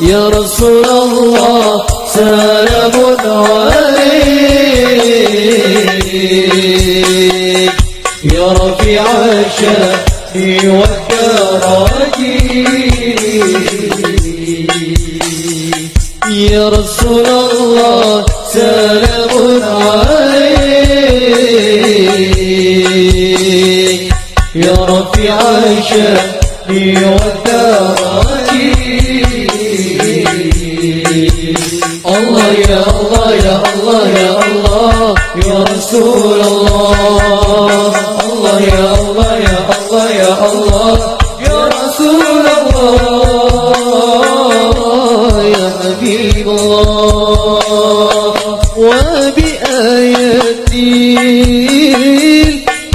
يا رسول الله سلام عليك. يا رفيع الشهر والدرج يا رسول الله سلام الله يا رسول الله يا حبيب الله. وبآياتي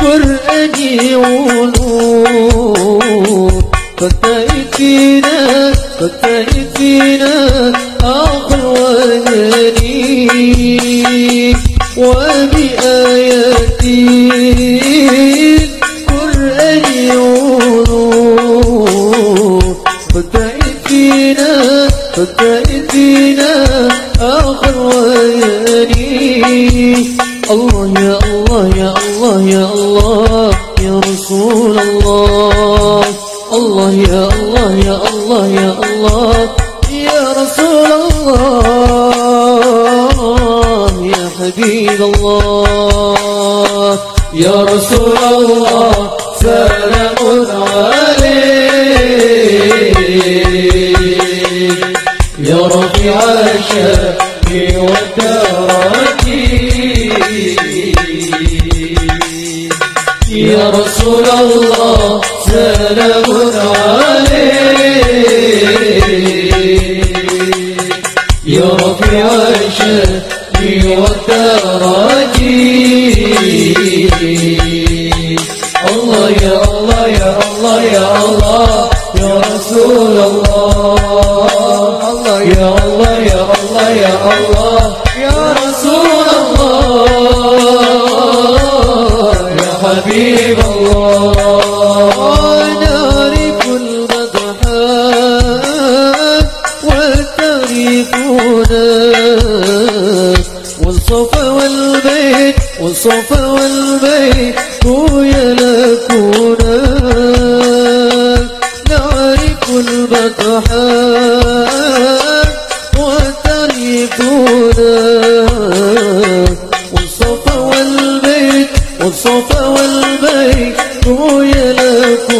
القرآن ونور فتأتينا فتأتينا آخر وجني وبآياتي الله يا الله يا الله يا الله. يا رسول الله يا حبيب الله. يا رسول الله سلام عليك. يا رفيع الشهر والدرج يا رسول الله سلام عليك يا رفيع الشهر والدرج الله يا الله يا الله يا الله يا رسول الله الله يا الله يا الله يا الله يا حبيب الله. والتاريخنا والصفا والبيت والصفا والبيت ويا لكونا. نعرف البطحات وتاريخنا والصفا والبيت والصفا والبيت ويا لكونا.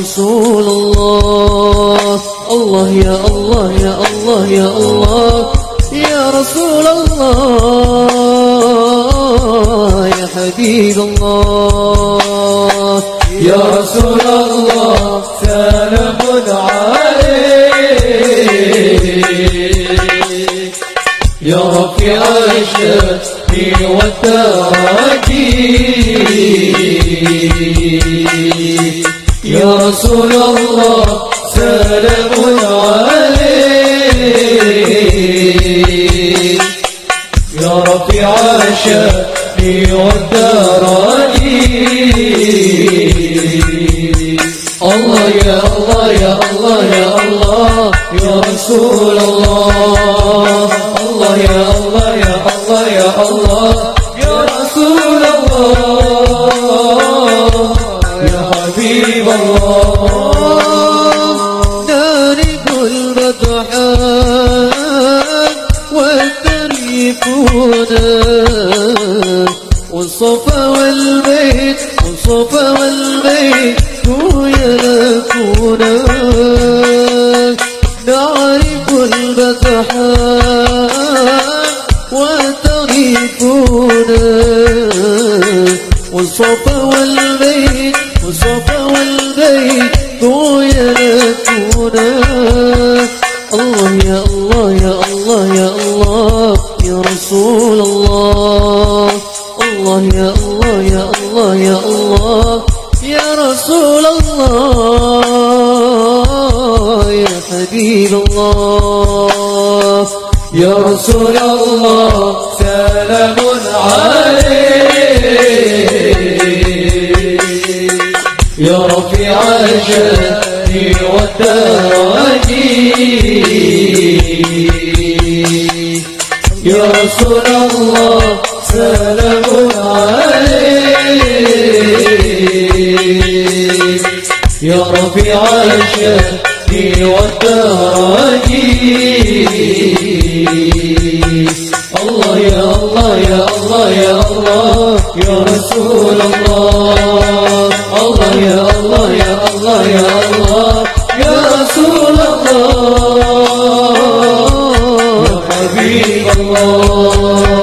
رسول الله. الله يا الله يا الله يا الله. يا رسول الله. يا حبيب الله. يا رسول الله. سلام عليك. يا رفيع الشهر والتراجي. يا رسول الله سلام عليك يا رفيع الشهر والدرج الله يا الله يا الله يا الله يا رسول الله الله يا الله يا الله يا الله يا رسول الله يا حبيب الله. نارق البطحات والتريفنا والصفا والبيت والصفا والبيت يلكونا نعرف البطحات وتغيفنا والصفا والبيت والصفا والبيت يلكونا الله يا الله يا الله يا الله يا رسول الله. الله يا الله يا الله يا الله يا رسول الله يا حبيب الله. يا رسول الله سلام عليك. يا الشهر والدرج يا رسول الله سلام عليك. يا رفيع الشهر والدرج الله يا الله يا الله يا الله يا رسول الله. الله. يا حبيب الله.